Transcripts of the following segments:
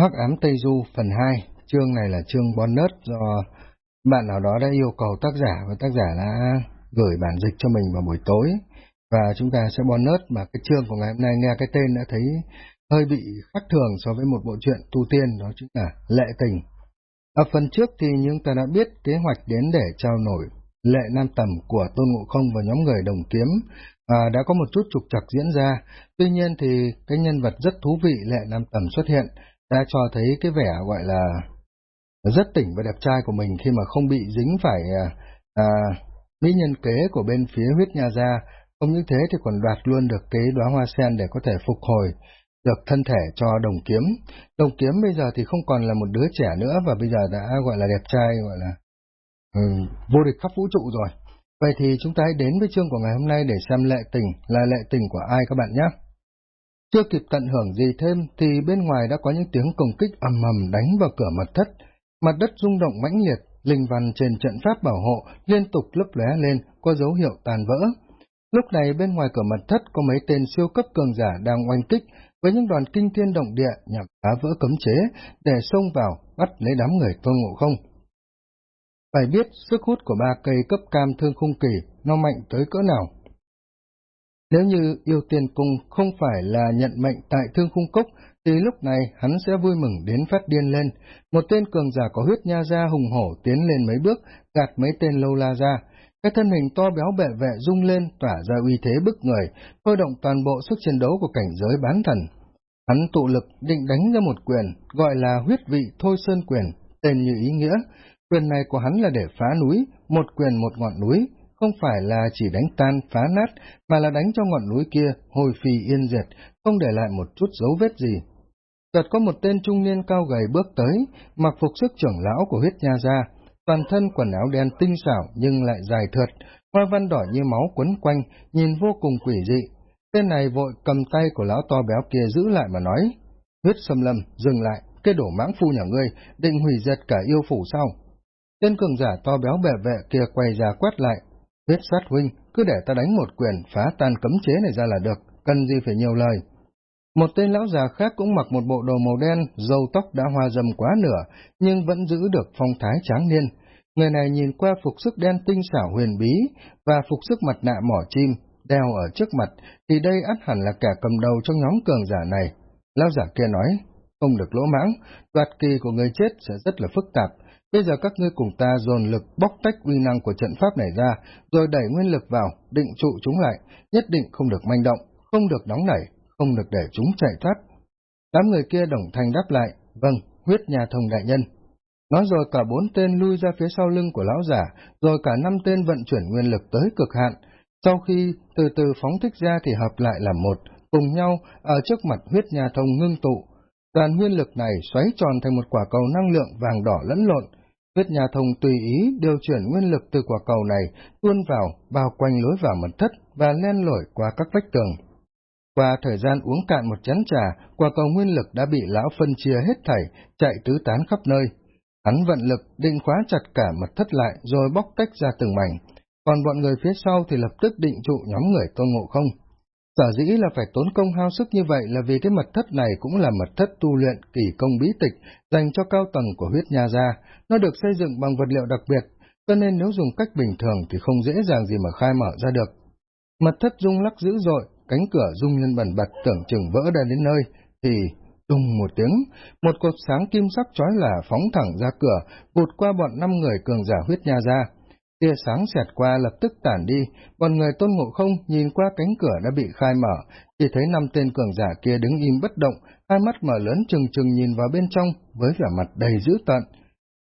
Hắc ám Tây Du phần 2, chương này là chương bonus do bạn nào đó đã yêu cầu tác giả và tác giả đã gửi bản dịch cho mình vào buổi tối. Và chúng ta sẽ bonus mà cái chương của ngày hôm nay nghe cái tên đã thấy hơi bị khác thường so với một bộ truyện tu tiên đó chính là Lệ Tình. Ở phần trước thì chúng ta đã biết kế hoạch đến để trao nổi Lệ Nam Tầm của Tôn Ngộ Không và nhóm người đồng kiếm à, đã có một chút trục trặc diễn ra, tuy nhiên thì cái nhân vật rất thú vị Lệ Nam Tầm xuất hiện đã cho thấy cái vẻ gọi là rất tỉnh và đẹp trai của mình khi mà không bị dính phải à, à, mỹ nhân kế của bên phía huyết nha gia, không những thế thì còn đoạt luôn được cái đóa hoa sen để có thể phục hồi được thân thể cho đồng kiếm. Đồng kiếm bây giờ thì không còn là một đứa trẻ nữa và bây giờ đã gọi là đẹp trai, gọi là ừ, vô địch khắp vũ trụ rồi. Vậy thì chúng ta hãy đến với chương của ngày hôm nay để xem lệ tình là lệ tình của ai các bạn nhé. Chưa kịp tận hưởng gì thêm thì bên ngoài đã có những tiếng công kích ầm ầm đánh vào cửa mật thất. Mặt đất rung động mãnh liệt, linh văn trên trận pháp bảo hộ liên tục lấp lóe lên, có dấu hiệu tàn vỡ. Lúc này bên ngoài cửa mật thất có mấy tên siêu cấp cường giả đang oanh kích với những đoàn kinh thiên động địa nhằm phá vỡ cấm chế để xông vào bắt lấy đám người tôn ngộ không. Phải biết sức hút của ba cây cấp cam thương khung kỳ nó mạnh tới cỡ nào. Nếu như yêu tiền cung không phải là nhận mệnh tại thương khung cốc, thì lúc này hắn sẽ vui mừng đến phát điên lên. Một tên cường giả có huyết nha ra hùng hổ tiến lên mấy bước, gạt mấy tên lâu la ra. Cái thân hình to béo bệ vệ rung lên, tỏa ra uy thế bức người, thôi động toàn bộ sức chiến đấu của cảnh giới bán thần. Hắn tụ lực định đánh ra một quyền, gọi là huyết vị thôi sơn quyền, tên như ý nghĩa. Quyền này của hắn là để phá núi, một quyền một ngọn núi, không phải là chỉ đánh tan, phá nát, mà là đánh cho ngọn núi kia hồi phì yên diệt, không để lại một chút dấu vết gì. Chợt có một tên trung niên cao gầy bước tới, mặc phục sức trưởng lão của huyết nha gia, toàn thân quần áo đen tinh xảo nhưng lại dài thượt, hoa văn đỏ như máu quấn quanh, nhìn vô cùng quỷ dị. Tên này vội cầm tay của lão to béo kia giữ lại mà nói, huyết xâm lâm, dừng lại, cái đổ mãng phu nhà ngươi, định hủy diệt cả yêu phủ sao? Tên cường giả to béo bẻ vệ kia quay ra quát lại, Huyết sát huynh, cứ để ta đánh một quyền phá tan cấm chế này ra là được, cần gì phải nhiều lời. Một tên lão già khác cũng mặc một bộ đồ màu đen, dâu tóc đã hoa dầm quá nửa, nhưng vẫn giữ được phong thái tráng niên. Người này nhìn qua phục sức đen tinh xảo huyền bí và phục sức mặt nạ mỏ chim, đeo ở trước mặt, thì đây ắt hẳn là kẻ cầm đầu trong nhóm cường giả này. Lão giả kia nói, không được lỗ mãng, đoạt kỳ của người chết sẽ rất là phức tạp, Bây giờ các ngươi cùng ta dồn lực bóc tách uy năng của trận pháp này ra, rồi đẩy nguyên lực vào, định trụ chúng lại, nhất định không được manh động, không được nóng nảy, không được để chúng chạy thoát. Đám người kia đồng thanh đáp lại, vâng, huyết nhà thông đại nhân. Nói rồi cả bốn tên lui ra phía sau lưng của lão giả, rồi cả năm tên vận chuyển nguyên lực tới cực hạn. Sau khi từ từ phóng thích ra thì hợp lại làm một, cùng nhau ở trước mặt huyết nhà thông ngưng tụ. Đoàn nguyên lực này xoáy tròn thành một quả cầu năng lượng vàng đỏ lẫn lộn, Huyết nhà thông tùy ý điều chuyển nguyên lực từ quả cầu này tuôn vào, bao quanh lối vào mật thất và len lỏi qua các vách tường. Qua thời gian uống cạn một chén trà, quả cầu nguyên lực đã bị lão phân chia hết thảy, chạy tứ tán khắp nơi. Hắn vận lực định khóa chặt cả mật thất lại rồi bóc tách ra từng mảnh, còn bọn người phía sau thì lập tức định trụ nhóm người tôn ngộ không. Sở dĩ là phải tốn công hao sức như vậy là vì cái mật thất này cũng là mật thất tu luyện kỳ công bí tịch dành cho cao tầng của huyết nha gia, nó được xây dựng bằng vật liệu đặc biệt, cho nên nếu dùng cách bình thường thì không dễ dàng gì mà khai mở ra được. Mật thất rung lắc dữ dội, cánh cửa rung lên bẩn bật tưởng chừng vỡ ra đến nơi, thì đùng một tiếng, một cột sáng kim sắc chói là phóng thẳng ra cửa, vụt qua bọn năm người cường giả huyết nha ra. Tia sáng xẹt qua lập tức tản đi, bọn người tôn ngộ không nhìn qua cánh cửa đã bị khai mở, chỉ thấy năm tên cường giả kia đứng im bất động, hai mắt mở lớn trừng trừng nhìn vào bên trong, với vẻ mặt đầy dữ tợn.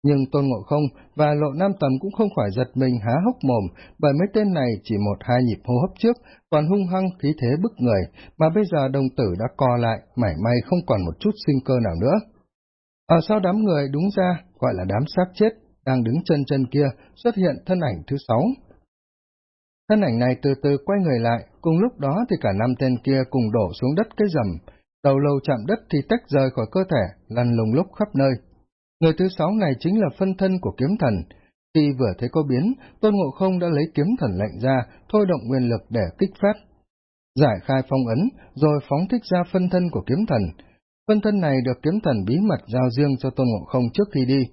Nhưng Tôn Ngộ Không và Lộ Nam Tầm cũng không khỏi giật mình há hốc mồm, bởi mấy tên này chỉ một hai nhịp hô hấp trước, còn hung hăng khí thế bức người, mà bây giờ đồng tử đã co lại, mảy may không còn một chút sinh cơ nào nữa. Ờ, Ở sau đám người đúng ra, gọi là đám xác chết, đang đứng chân chân kia, xuất hiện thân ảnh thứ sáu. Thân ảnh này từ từ quay người lại, cùng lúc đó thì cả năm tên kia cùng đổ xuống đất cái rầm, đầu lâu chạm đất thì tách rời khỏi cơ thể, lăn lùng lúc khắp nơi. Người thứ sáu này chính là phân thân của kiếm thần. Khi vừa thấy có biến, Tôn Ngộ Không đã lấy kiếm thần lệnh ra, thôi động nguyên lực để kích phát. Giải khai phong ấn, rồi phóng thích ra phân thân của kiếm thần. Phân thân này được kiếm thần bí mật giao riêng cho Tôn Ngộ Không trước khi đi.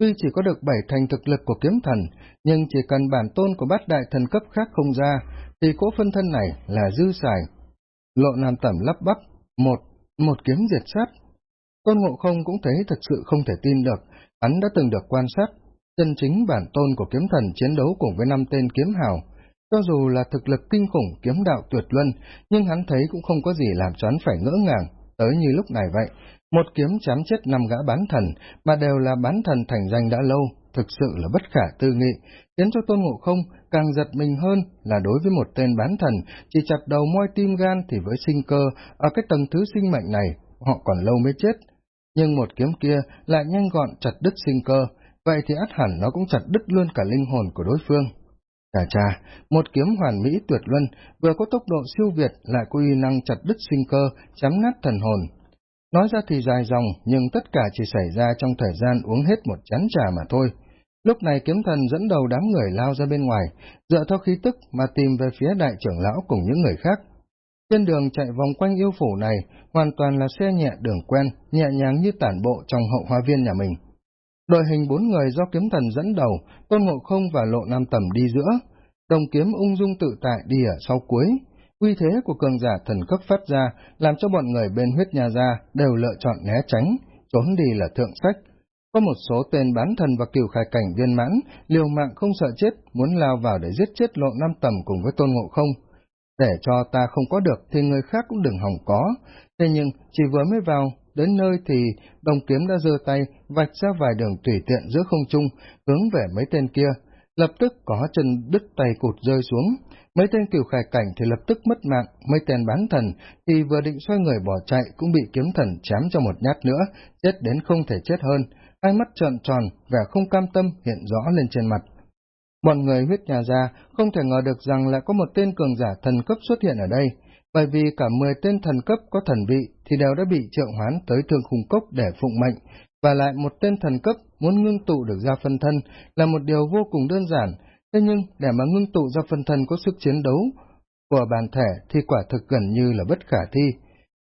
Tuy chỉ có được bảy thành thực lực của kiếm thần, nhưng chỉ cần bản tôn của bát đại thần cấp khác không ra, thì cỗ phân thân này là dư xài. Lộ Nam Tẩm lắp bắp, một, một kiếm diệt sát. Tôn Ngộ Không cũng thấy thật sự không thể tin được, hắn đã từng được quan sát, chân chính bản tôn của kiếm thần chiến đấu cùng với năm tên kiếm hào. Cho dù là thực lực kinh khủng kiếm đạo tuyệt luân, nhưng hắn thấy cũng không có gì làm cho hắn phải ngỡ ngàng, tới như lúc này vậy. Một kiếm chém chết năm gã bán thần, mà đều là bán thần thành danh đã lâu, thực sự là bất khả tư nghị, khiến cho Tôn Ngộ Không càng giật mình hơn là đối với một tên bán thần, chỉ chặt đầu moi tim gan thì với sinh cơ, ở cái tầng thứ sinh mệnh này, họ còn lâu mới chết. Nhưng một kiếm kia lại nhanh gọn chặt đứt sinh cơ, vậy thì át hẳn nó cũng chặt đứt luôn cả linh hồn của đối phương. Chà chà, một kiếm hoàn mỹ tuyệt luân, vừa có tốc độ siêu việt lại có uy năng chặt đứt sinh cơ, chấm nát thần hồn. Nói ra thì dài dòng, nhưng tất cả chỉ xảy ra trong thời gian uống hết một chén trà mà thôi. Lúc này kiếm thần dẫn đầu đám người lao ra bên ngoài, dựa theo khí tức mà tìm về phía đại trưởng lão cùng những người khác. Trên đường chạy vòng quanh yêu phủ này, hoàn toàn là xe nhẹ đường quen, nhẹ nhàng như tản bộ trong hậu hoa viên nhà mình. Đội hình bốn người do kiếm thần dẫn đầu, Tôn Ngộ Không và Lộ Nam Tầm đi giữa, đồng kiếm ung dung tự tại đi ở sau cuối. Uy thế của cường giả thần cấp phát ra, làm cho bọn người bên huyết nhà gia đều lựa chọn né tránh, trốn đi là thượng sách. Có một số tên bán thần và cửu khai cảnh viên mãn, liều mạng không sợ chết, muốn lao vào để giết chết Lộ Nam Tầm cùng với Tôn Ngộ Không. Để cho ta không có được thì người khác cũng đừng hỏng có. Thế nhưng, chỉ vừa mới vào, Đến nơi thì đồng kiếm đã giơ tay, vạch ra vài đường tùy tiện giữa không trung, hướng về mấy tên kia. Lập tức có chân đứt tay cụt rơi xuống. Mấy tên cửu khải cảnh thì lập tức mất mạng, mấy tên bán thần thì vừa định xoay người bỏ chạy cũng bị kiếm thần chém cho một nhát nữa, chết đến không thể chết hơn. Hai mắt trợn tròn, vẻ không cam tâm hiện rõ lên trên mặt. Bọn người huyết nhà ra không thể ngờ được rằng lại có một tên cường giả thần cấp xuất hiện ở đây bởi vì cả mười tên thần cấp có thần vị thì đều đã bị triệu hoán tới thương khung cốc để phụng mệnh, và lại một tên thần cấp muốn ngưng tụ được ra phân thân là một điều vô cùng đơn giản, thế nhưng để mà ngưng tụ ra phân thân có sức chiến đấu của bản thể thì quả thực gần như là bất khả thi.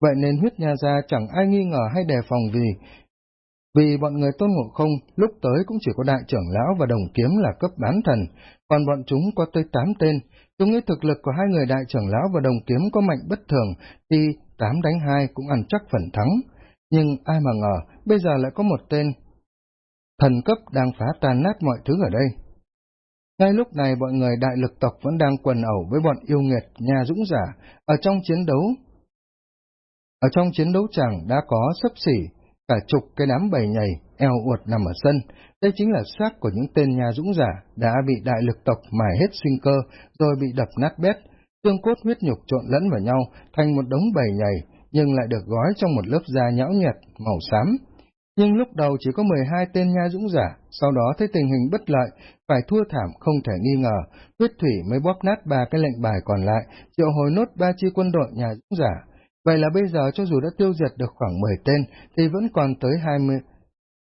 Vậy nên huyết nha gia chẳng ai nghi ngờ hay đề phòng vì vì bọn người tôn ngộ không lúc tới cũng chỉ có đại trưởng lão và đồng kiếm là cấp bán thần, còn bọn chúng có tới tám tên, chúng nghĩ thực lực của hai người đại trưởng lão và đồng kiếm có mạnh bất thường, thì tám đánh hai cũng ăn chắc phần thắng. Nhưng ai mà ngờ, bây giờ lại có một tên thần cấp đang phá tan nát mọi thứ ở đây. Ngay lúc này bọn người đại lực tộc vẫn đang quần ẩu với bọn yêu nghiệt nhà dũng giả ở trong chiến đấu. Ở trong chiến đấu chẳng đã có sấp xỉ cả chục cái đám bầy nhầy, eo uột nằm ở sân, đây chính là xác của những tên nhà dũng giả đã bị đại lực tộc mài hết sinh cơ, rồi bị đập nát bét, xương cốt huyết nhục trộn lẫn vào nhau thành một đống bầy nhầy, nhưng lại được gói trong một lớp da nhão nhẹt, màu xám. Nhưng lúc đầu chỉ có 12 tên nha dũng giả, sau đó thấy tình hình bất lợi, phải thua thảm không thể nghi ngờ, huyết thủy mới bóp nát ba cái lệnh bài còn lại, triệu hồi nốt ba chi quân đội nhà dũng giả, Vậy là bây giờ cho dù đã tiêu diệt được khoảng 10 tên, thì vẫn còn tới 20,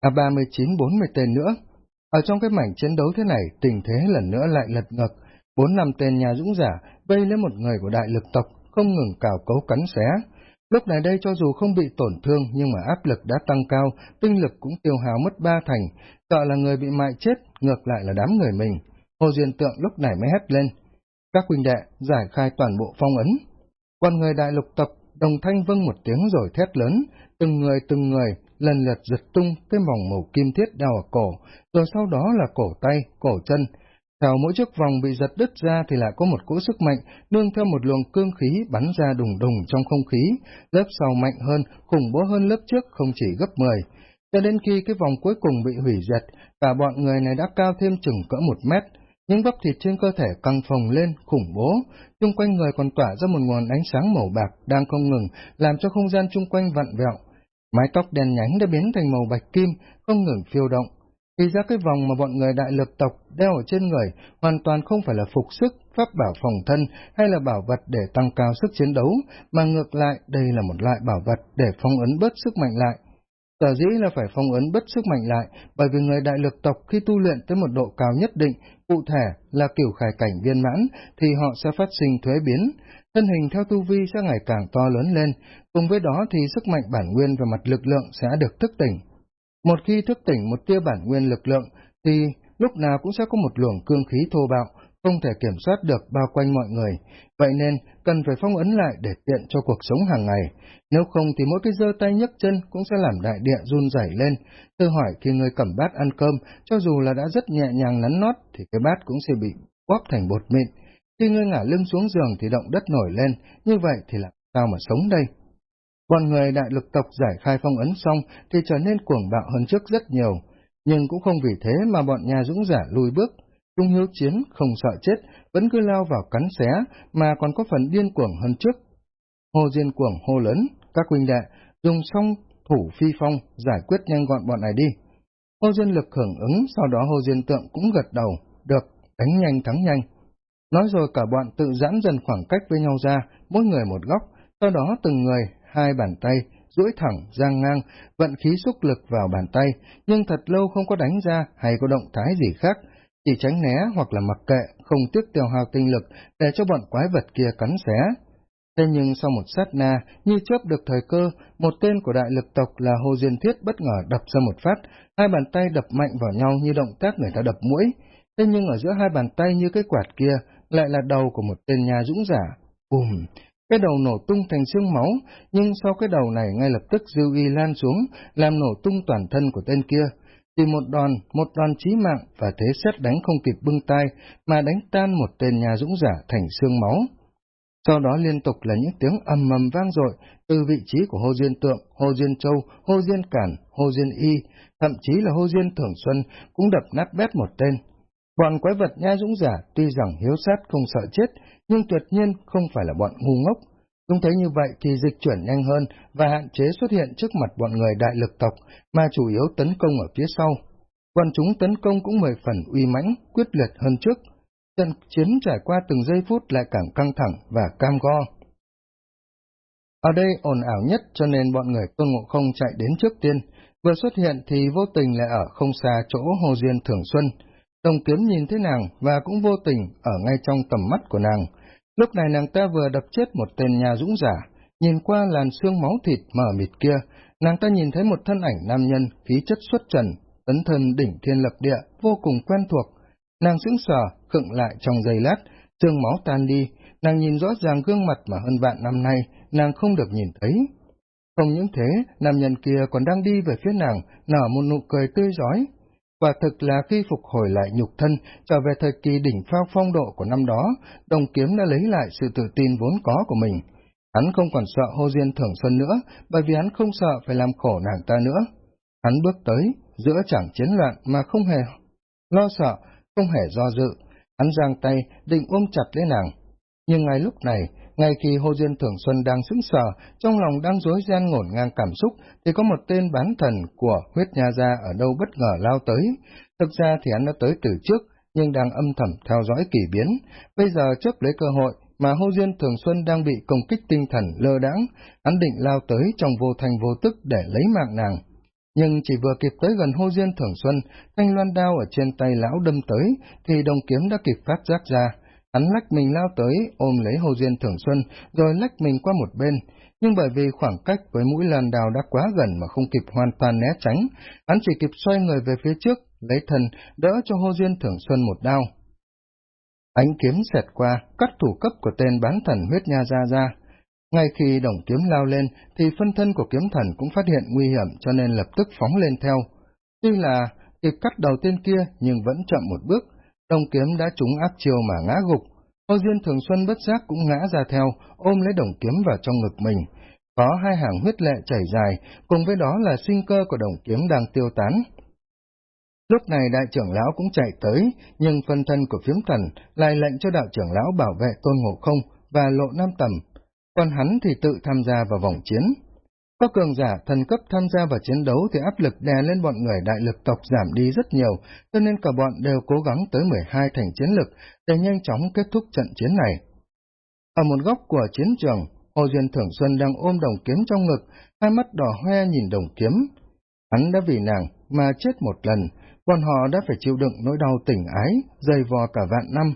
à 39-40 tên nữa. Ở trong cái mảnh chiến đấu thế này, tình thế lần nữa lại lật ngược. Bốn năm tên nhà dũng giả vây lấy một người của đại lực tộc, không ngừng cào cấu cắn xé. Lúc này đây cho dù không bị tổn thương nhưng mà áp lực đã tăng cao, tinh lực cũng tiêu hào mất ba thành, sợ là người bị mại chết, ngược lại là đám người mình. Hồ Duyên Tượng lúc này mới hét lên. Các huynh đệ giải khai toàn bộ phong ấn. Còn người đại lục tập đồng thanh vâng một tiếng rồi thét lớn, từng người từng người lần lượt giật tung cái vòng màu kim thiết đeo ở cổ, rồi sau đó là cổ tay, cổ chân. Theo mỗi chiếc vòng bị giật đứt ra thì lại có một cỗ sức mạnh, nương theo một luồng cương khí bắn ra đùng đùng trong không khí, lớp sau mạnh hơn, khủng bố hơn lớp trước không chỉ gấp 10. Cho đến khi cái vòng cuối cùng bị hủy diệt, cả bọn người này đã cao thêm chừng cỡ một mét, những bắp thịt trên cơ thể căng phồng lên, khủng bố, chung quanh người còn tỏa ra một nguồn ánh sáng màu bạc đang không ngừng, làm cho không gian chung quanh vặn vẹo. Mái tóc đen nhánh đã biến thành màu bạch kim, không ngừng phiêu động. Thì ra cái vòng mà bọn người đại lực tộc đeo ở trên người hoàn toàn không phải là phục sức, pháp bảo phòng thân hay là bảo vật để tăng cao sức chiến đấu, mà ngược lại đây là một loại bảo vật để phong ấn bớt sức mạnh lại. Sở dĩ là phải phong ấn bất sức mạnh lại, bởi vì người đại lực tộc khi tu luyện tới một độ cao nhất định, cụ thể là kiểu khải cảnh viên mãn, thì họ sẽ phát sinh thuế biến. thân hình theo tu vi sẽ ngày càng to lớn lên, cùng với đó thì sức mạnh bản nguyên và mặt lực lượng sẽ được thức tỉnh. Một khi thức tỉnh một tia bản nguyên lực lượng, thì lúc nào cũng sẽ có một luồng cương khí thô bạo, không thể kiểm soát được bao quanh mọi người, vậy nên cần phải phong ấn lại để tiện cho cuộc sống hàng ngày, nếu không thì mỗi cái giơ tay nhấc chân cũng sẽ làm đại địa run rẩy lên. Tôi hỏi khi người cầm bát ăn cơm, cho dù là đã rất nhẹ nhàng nắn nót, thì cái bát cũng sẽ bị quắp thành bột mịn. Khi ngươi ngả lưng xuống giường thì động đất nổi lên, như vậy thì làm sao mà sống đây? Bọn người đại lực tộc giải khai phong ấn xong thì trở nên cuồng bạo hơn trước rất nhiều, nhưng cũng không vì thế mà bọn nhà dũng giả lùi bước. Trung hiếu chiến không sợ chết, vẫn cứ lao vào cắn xé, mà còn có phần điên cuồng hơn trước. Hồ Diên cuồng hô lớn, các huynh đệ, dùng xong thủ phi phong, giải quyết nhanh gọn bọn này đi. Hồ Diên lực hưởng ứng, sau đó Hồ Diên tượng cũng gật đầu, được, đánh nhanh thắng nhanh. Nói rồi cả bọn tự giãn dần khoảng cách với nhau ra, mỗi người một góc, sau đó từng người, hai bàn tay, duỗi thẳng, giang ngang, vận khí xúc lực vào bàn tay, nhưng thật lâu không có đánh ra hay có động thái gì khác, chỉ tránh né hoặc là mặc kệ, không tiếc tiêu hao tinh lực để cho bọn quái vật kia cắn xé. Thế nhưng sau một sát na, như chớp được thời cơ, một tên của đại lực tộc là Hồ Diên Thiết bất ngờ đập ra một phát, hai bàn tay đập mạnh vào nhau như động tác người ta đập mũi. Thế nhưng ở giữa hai bàn tay như cái quạt kia, lại là đầu của một tên nhà dũng giả. Bùm! Cái đầu nổ tung thành xương máu, nhưng sau cái đầu này ngay lập tức dư y lan xuống, làm nổ tung toàn thân của tên kia. Chỉ một đòn, một đòn chí mạng và thế xét đánh không kịp bưng tay, mà đánh tan một tên nhà dũng giả thành xương máu. Sau đó liên tục là những tiếng ầm ầm vang dội từ vị trí của Hồ Duyên Tượng, Hồ Duyên Châu, Hồ Duyên Cản, Hồ Duyên Y, thậm chí là Hồ Duyên Thường Xuân cũng đập nát bét một tên. Bọn quái vật nha dũng giả tuy rằng hiếu sát không sợ chết, nhưng tuyệt nhiên không phải là bọn ngu ngốc. Chúng thấy như vậy thì dịch chuyển nhanh hơn và hạn chế xuất hiện trước mặt bọn người đại lực tộc, mà chủ yếu tấn công ở phía sau. Bọn chúng tấn công cũng mười phần uy mãnh, quyết liệt hơn trước. Trận chiến trải qua từng giây phút lại càng căng thẳng và cam go. Ở đây ồn ảo nhất cho nên bọn người tôn ngộ không chạy đến trước tiên, vừa xuất hiện thì vô tình lại ở không xa chỗ Hồ Duyên Thường Xuân. Đồng kiếm nhìn thấy nàng và cũng vô tình ở ngay trong tầm mắt của nàng. Lúc này nàng ta vừa đập chết một tên nhà dũng giả, nhìn qua làn xương máu thịt mờ mịt kia, nàng ta nhìn thấy một thân ảnh nam nhân, khí chất xuất trần, tấn thân đỉnh thiên lập địa, vô cùng quen thuộc. Nàng sững sờ, khựng lại trong giây lát, xương máu tan đi, nàng nhìn rõ ràng gương mặt mà hơn vạn năm nay, nàng không được nhìn thấy. Không những thế, nam nhân kia còn đang đi về phía nàng, nở một nụ cười tươi giói. Quả thực là khi phục hồi lại nhục thân, trở về thời kỳ đỉnh phao phong độ của năm đó, đồng kiếm đã lấy lại sự tự tin vốn có của mình. Hắn không còn sợ hô Diên Thường Xuân nữa, bởi vì hắn không sợ phải làm khổ nàng ta nữa. Hắn bước tới, giữa chẳng chiến loạn mà không hề lo sợ, không hề do dự. Hắn giang tay, định ôm chặt lấy nàng. Nhưng ngay lúc này, ngay khi Hồ Diên Thường Xuân đang sững sờ, trong lòng đang rối ren ngổn ngang cảm xúc, thì có một tên bán thần của huyết nha gia ở đâu bất ngờ lao tới. Thực ra thì hắn đã tới từ trước, nhưng đang âm thầm theo dõi kỳ biến. Bây giờ chấp lấy cơ hội mà Hồ Diên Thường Xuân đang bị công kích tinh thần lơ đãng, hắn định lao tới trong vô thành vô tức để lấy mạng nàng. Nhưng chỉ vừa kịp tới gần Hồ Diên Thường Xuân, thanh loan đao ở trên tay lão đâm tới, thì đồng kiếm đã kịp phát giác ra. Hắn lách mình lao tới, ôm lấy Hồ Diên Thường Xuân, rồi lách mình qua một bên. Nhưng bởi vì khoảng cách với mũi lan đào đã quá gần mà không kịp hoàn toàn né tránh, hắn chỉ kịp xoay người về phía trước, lấy thần, đỡ cho Hồ Diên Thường Xuân một đao. Ánh kiếm xẹt qua, cắt thủ cấp của tên bán thần huyết nha ra ra. Ngay khi đồng kiếm lao lên, thì phân thân của kiếm thần cũng phát hiện nguy hiểm cho nên lập tức phóng lên theo. Tuy là kịp cắt đầu tên kia nhưng vẫn chậm một bước, đồng kiếm đã trúng áp chiêu mà ngã gục. Hồ Duyên Thường Xuân bất giác cũng ngã ra theo, ôm lấy đồng kiếm vào trong ngực mình. Có hai hàng huyết lệ chảy dài, cùng với đó là sinh cơ của đồng kiếm đang tiêu tán. Lúc này đại trưởng lão cũng chạy tới, nhưng phân thân của phiếm thần lại lệnh cho đạo trưởng lão bảo vệ tôn ngộ không và lộ nam tầm, còn hắn thì tự tham gia vào vòng chiến. Có cường giả thần cấp tham gia vào chiến đấu thì áp lực đè lên bọn người đại lực tộc giảm đi rất nhiều, cho nên cả bọn đều cố gắng tới 12 thành chiến lực để nhanh chóng kết thúc trận chiến này. Ở một góc của chiến trường, Hồ Duyên Thưởng Xuân đang ôm đồng kiếm trong ngực, hai mắt đỏ hoe nhìn đồng kiếm. Hắn đã vì nàng mà chết một lần, bọn họ đã phải chịu đựng nỗi đau tỉnh ái, dày vò cả vạn năm.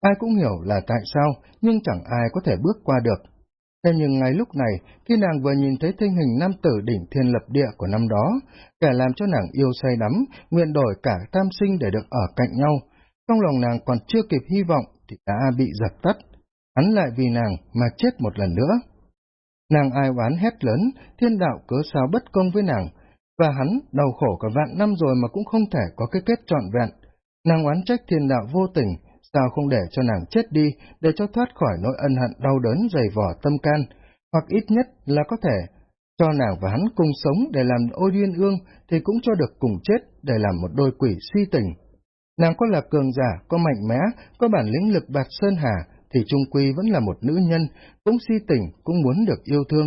Ai cũng hiểu là tại sao, nhưng chẳng ai có thể bước qua được. Thế nhưng ngay lúc này, khi nàng vừa nhìn thấy thân hình nam tử đỉnh thiên lập địa của năm đó, kẻ làm cho nàng yêu say đắm, nguyện đổi cả tam sinh để được ở cạnh nhau, trong lòng nàng còn chưa kịp hy vọng thì đã bị giật tắt, hắn lại vì nàng mà chết một lần nữa. Nàng ai oán hét lớn, thiên đạo cớ sao bất công với nàng, và hắn đau khổ cả vạn năm rồi mà cũng không thể có cái kết trọn vẹn. Nàng oán trách thiên đạo vô tình, sao không để cho nàng chết đi để cho thoát khỏi nỗi ân hận đau đớn dày vỏ tâm can, hoặc ít nhất là có thể cho nàng và hắn cùng sống để làm ô duyên ương thì cũng cho được cùng chết để làm một đôi quỷ si tình. Nàng có là cường giả, có mạnh mẽ, có bản lĩnh lực bạt sơn hà, thì trung quy vẫn là một nữ nhân, cũng si tình, cũng muốn được yêu thương.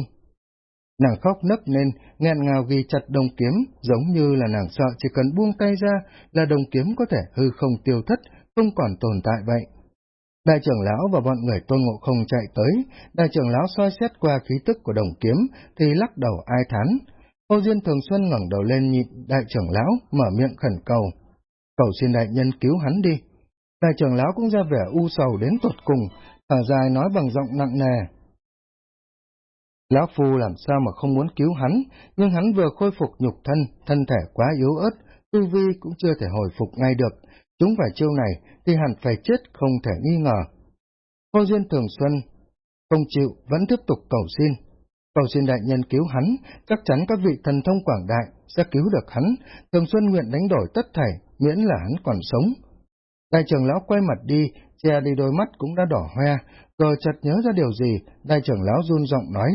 Nàng khóc nấc nên, nghẹn ngào ghi chặt đồng kiếm, giống như là nàng sợ chỉ cần buông tay ra là đồng kiếm có thể hư không tiêu thất, không còn tồn tại vậy. Đại trưởng lão và bọn người tôn ngộ không chạy tới, đại trưởng lão soi xét qua khí tức của đồng kiếm, thì lắc đầu ai thán. Ô Duyên Thường Xuân ngẩng đầu lên nhịn đại trưởng lão, mở miệng khẩn cầu. Cầu xin đại nhân cứu hắn đi. Đại trưởng lão cũng ra vẻ u sầu đến tột cùng, thở dài nói bằng giọng nặng nề. Lão Phu làm sao mà không muốn cứu hắn, nhưng hắn vừa khôi phục nhục thân, thân thể quá yếu ớt, tu vi cũng chưa thể hồi phục ngay được. Chúng phải chiêu này thì hẳn phải chết không thể nghi ngờ. Hồ Duyên Thường Xuân không chịu, vẫn tiếp tục cầu xin. Cầu xin đại nhân cứu hắn, chắc chắn các vị thần thông quảng đại sẽ cứu được hắn, Thường Xuân nguyện đánh đổi tất thảy, miễn là hắn còn sống. Đại trưởng lão quay mặt đi, che đi đôi mắt cũng đã đỏ hoe, rồi chợt nhớ ra điều gì, đại trưởng lão run giọng nói.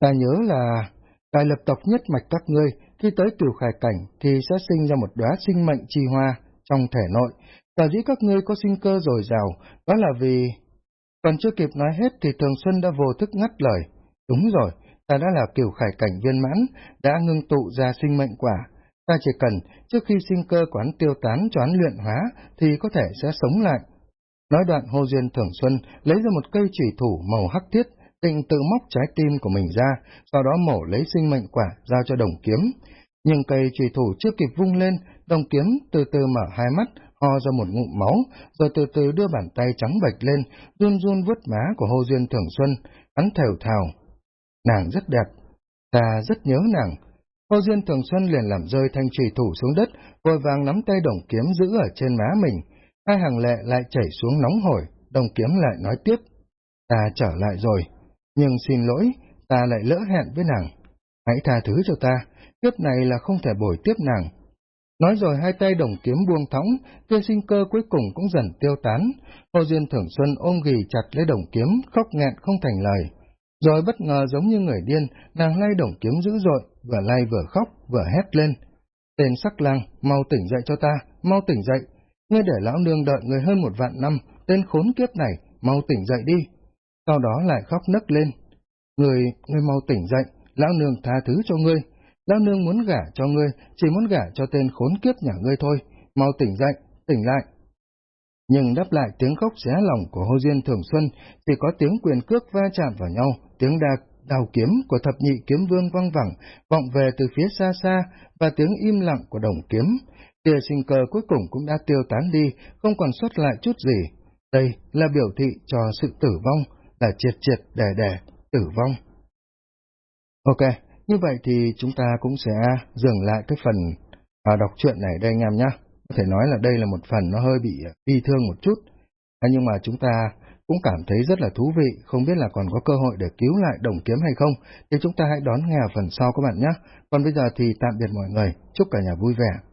Ta nhớ là, tài lập tộc nhất mạch các ngươi, khi tới cửu khải cảnh thì sẽ sinh ra một đóa sinh mệnh chi hoa trong thể nội, sở dĩ các ngươi có sinh cơ dồi dào, đó là vì... Còn chưa kịp nói hết thì Thường Xuân đã vô thức ngắt lời. Đúng rồi, ta đã là cửu khải cảnh viên mãn, đã ngưng tụ ra sinh mệnh quả. Ta chỉ cần, trước khi sinh cơ quán tiêu tán cho án luyện hóa, thì có thể sẽ sống lại. Nói đoạn Hồ Duyên Thường Xuân lấy ra một cây chỉ thủ màu hắc thiết, định tự móc trái tim của mình ra, sau đó mổ lấy sinh mệnh quả giao cho đồng kiếm. Nhưng cây trùy thủ chưa kịp vung lên, đồng kiếm từ từ mở hai mắt, ho ra một ngụm máu, rồi từ từ đưa bàn tay trắng bệch lên, run run vuốt má của Hồ Duyên Thường Xuân, hắn thều thào. Nàng rất đẹp, ta rất nhớ nàng. Hồ Duyên Thường Xuân liền làm rơi thanh trùy thủ xuống đất, vội vàng nắm tay đồng kiếm giữ ở trên má mình. Hai hàng lệ lại chảy xuống nóng hổi, đồng kiếm lại nói tiếp. Ta trở lại rồi, nhưng xin lỗi, ta lại lỡ hẹn với nàng. Hãy tha thứ cho ta, kiếp này là không thể bồi tiếp nàng. Nói rồi hai tay đồng kiếm buông thõng, tia sinh cơ cuối cùng cũng dần tiêu tán. Hồ Duyên Thưởng Xuân ôm ghì chặt lấy đồng kiếm, khóc nghẹn không thành lời. Rồi bất ngờ giống như người điên, nàng lay đồng kiếm dữ dội, vừa lay vừa khóc, vừa hét lên. Tên sắc lang, mau tỉnh dậy cho ta, mau tỉnh dậy. Ngươi để lão nương đợi người hơn một vạn năm, tên khốn kiếp này, mau tỉnh dậy đi. Sau đó lại khóc nấc lên. Người, ngươi mau tỉnh dậy, lão nương tha thứ cho ngươi, Lão nương muốn gả cho ngươi, chỉ muốn gả cho tên khốn kiếp nhà ngươi thôi, mau tỉnh dậy, tỉnh lại. Nhưng đáp lại tiếng khóc xé lòng của Hồ Duyên Thường Xuân, thì có tiếng quyền cước va chạm vào nhau, tiếng đạc, đào kiếm của thập nhị kiếm vương văng vẳng, vọng về từ phía xa xa, và tiếng im lặng của đồng kiếm. Tia sinh cơ cuối cùng cũng đã tiêu tán đi, không còn xuất lại chút gì. Đây là biểu thị cho sự tử vong, là triệt triệt đẻ đẻ, tử vong. Ok, như vậy thì chúng ta cũng sẽ dừng lại cái phần à, đọc truyện này đây anh em nhé. Có thể nói là đây là một phần nó hơi bị à, bi thương một chút. À, nhưng mà chúng ta cũng cảm thấy rất là thú vị, không biết là còn có cơ hội để cứu lại đồng kiếm hay không, thì chúng ta hãy đón nghe phần sau các bạn nhé. Còn bây giờ thì tạm biệt mọi người, chúc cả nhà vui vẻ.